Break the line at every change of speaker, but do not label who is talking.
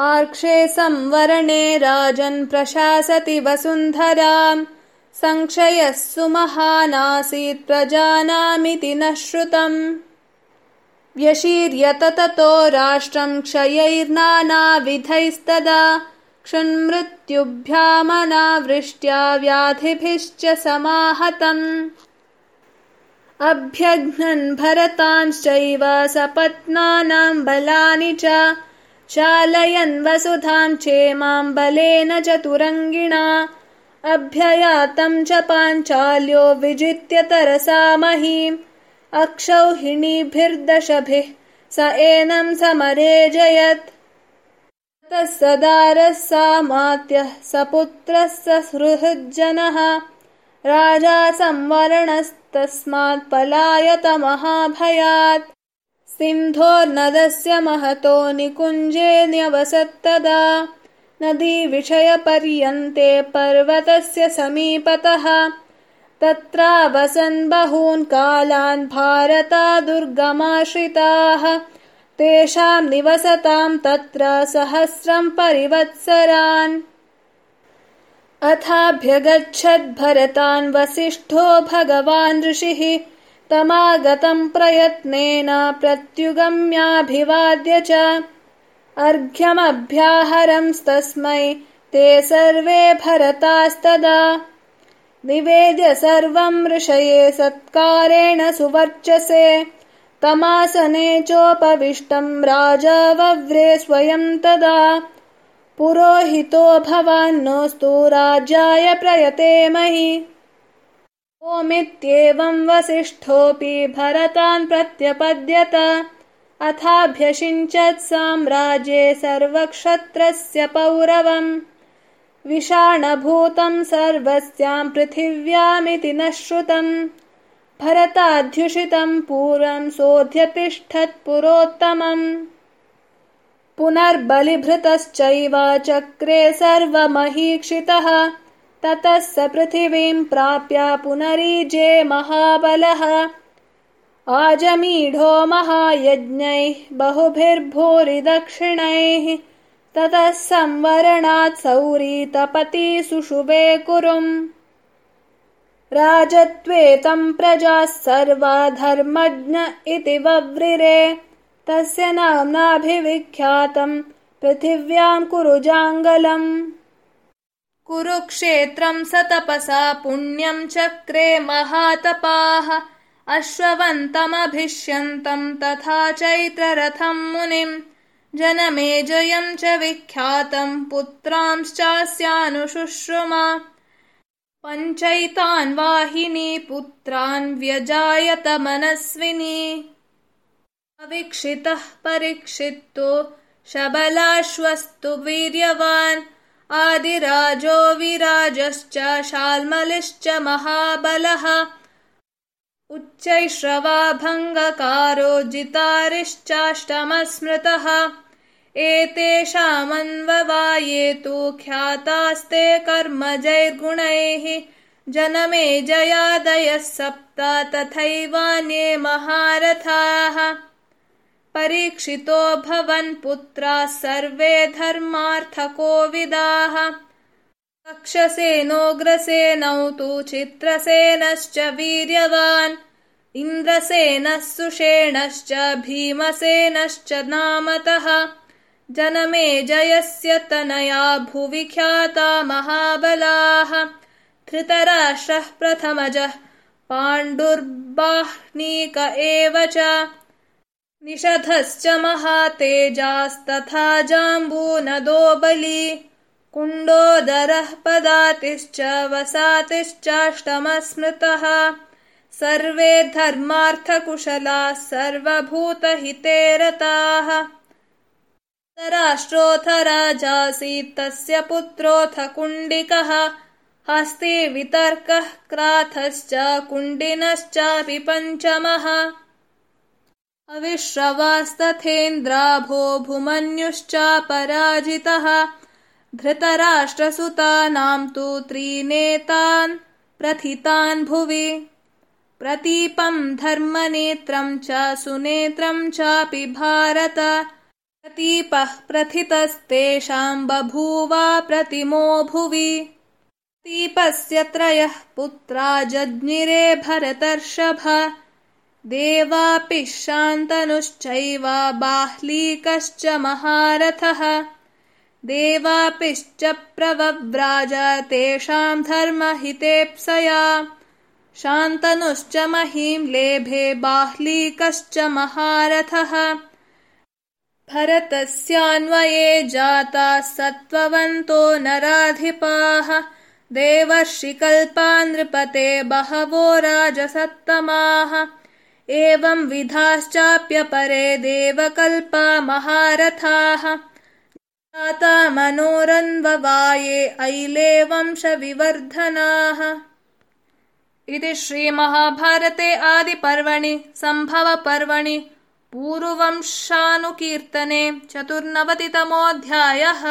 आर्क्षे संवरणे राजन् प्रशासति वसुन्धराम्। संक्षयः सुमहानासीत् प्रजानामिति न श्रुतम्। व्यशीर्यत ततो राष्ट्रम् क्षयैर्नानाविधैस्तदा। क्षुन्मृत्युभ्यामनावृष्ट्या व्याधिभिश्च समाहतम्। अभ्यघ्नन् भरतांश्चैव सपत्नानाम् बलानि च चालयन् वसुधाम् चेमाम् बलेन चतुरङ्गिणा। अभ्ययातम् च पाञ्चाल्यो विजित्य तरसा महीम्। अक्षौहिणीभिर्दशभिः स एनम् समरेजयत्। ततः सदारः सामात्यः सपुत्रः सहृज्जनः। राजा संवरणस्तस्मात् पलायत महाभयात् सिन्धोर्नदस्य महतो निकुञ्जे न्यवसत्तदा नदीविषयपर्यन्ते पर्वतस्य समीपतः तत्रावसन् बहून् कालान् भारता दुर्गमाश्रिताः। तेषाम् निवसताम् तत्र सहस्रम् परिवत्सरान्। अथाभ्यगच्छद्भरतान् वसिष्ठो भगवान् ऋषिः तमागतम् प्रयत्नेन प्रत्युगम्याभिवाद्य च अर्घ्यमभ्याहरंस्तस्मै ते सर्वे भरतास्तदा। निवेद्य सर्वम् ऋषये सत्कारेण सुवर्चसे। तमासने चोपविष्टम् राजा वव्रे स्वयम् तदा। पुरोहितो भवान्नोऽस्तु राज्याय प्रयते महि ओमित्येवम् वसिष्ठोऽपि भरतान् प्रत्यपद्यत। अथाभ्यषिञ्चत् साम्राज्ये सर्वक्षत्रस्य पौरवम्। विषाणभूतम् सर्वस्याम् पृथिव्यामिति न श्रुतम्। भरताध्युषितम् पूर्वम् सोऽध्यतिष्ठत् पुरोत्तमम्। पुनर्बलिभृतश्चैव चक्रे सर्वमहीक्षितः ततः स पृथिवीम् प्राप्य पुनरीजे महाबलः। आजमीढो महायज्ञैः बहुभिर्भूरिदक्षिणैः। ततः संवरणात् सौरीतपति सुशुभे कुरुम्। राजत्वे तम् प्रजाः सर्वा धर्मज्ञ इति वव्रिरे। तस्य नाम्नाभिविख्यातम् पृथिव्याम् कुरुजाङ्गलम् कुरुक्षेत्रम् स तपसा पुण्यम् चक्रे महातपाः। अश्ववन्तमभिष्यन्तम् तथा चैत्ररथम् मुनिम्। जनमेजयम् च विख्यातम् पुत्रांश्चास्यानुशुश्रुमा। पञ्चैतान् वाहिनी पुत्रान् व्यजायत मनस्विनी। अवीक्षितः परीक्षितो शबलाश्वस्तु वीर्यवान् आदिराजो विराजश्च शाल्मलिश्च महाबलः। उच्चैश्रवाभङ्गकारो जितारिश्चाष्टमस्मृतः एतेषामन्ववाये तु ख्यातास्ते कर्मजैर्गुणैः। जनमे जयादयः सप्त तथैवान्ये महारथाः परीक्षितो भवन् पुत्राः सर्वे धर्मार्थकोविदाः। कक्षसेनोग्रसेनौ तु चित्रसेनश्च वीर्यवान्। इन्द्रसेनः सुषेणश्च भीमसेनश्च नामतः। जनमे जयस्य तनया भुवि ख्याता महाबलाः। धृतराष्ट्रः प्रथमजः पाण्डुर्बाह्नीक एव च निषधश्च महातेजास्तथा जाम्बूनदो बली कुण्डोदरः पदातिश्च वसातिश्चाष्टमस्मृतः। सर्वे धर्मार्थकुशलाः सर्वभूतहिते रताः राष्ट्रोऽथ राजासीत् तस्य पुत्रोऽथ कुण्डिकः हस्ति वितर्कः क्राथश्च कुण्डिनश्चापि पञ्चमः अविश्रवास्तथेन्द्राभो भुमन्युश्चापराजितः धृतराष्ट्रसुतानाम् तु त्रीनेतान् प्रथितान् भुवि। प्रतीपम् धर्मनेत्रम् च सुनेत्रम् चापि भारत। प्रतीपः प्रथितस्तेषाम् बभूवा प्रतिमो भुवि। प्रतीपस्य त्रयः पुत्रा जज्ञिरे भरतर्षभ देवापि शान्तनुश्चैव बाह्लीकश्च महारथः। देवापिश्च प्रवव्राज तेषाम् धर्महितेप्सया। शान्तनुश्च महीं लेभे बाह्लीकश्च महारथः। भरतस्यान्वये जाताः सत्त्ववन्तो नराधिपाः। देवर्षिकल्पा नृपते बहवो राजसत्तमाः एवं विधाश्चाप्यपरे देवकल्पा महारथाः। जाता मनोरन्ववाये ऐले वंशविवर्धनाः। इति श्रीमहाभारते आदिपर्वणि सम्भवपर्वणि पूर्ववंशानुकीर्तने चतुर्नवतितमोऽध्यायः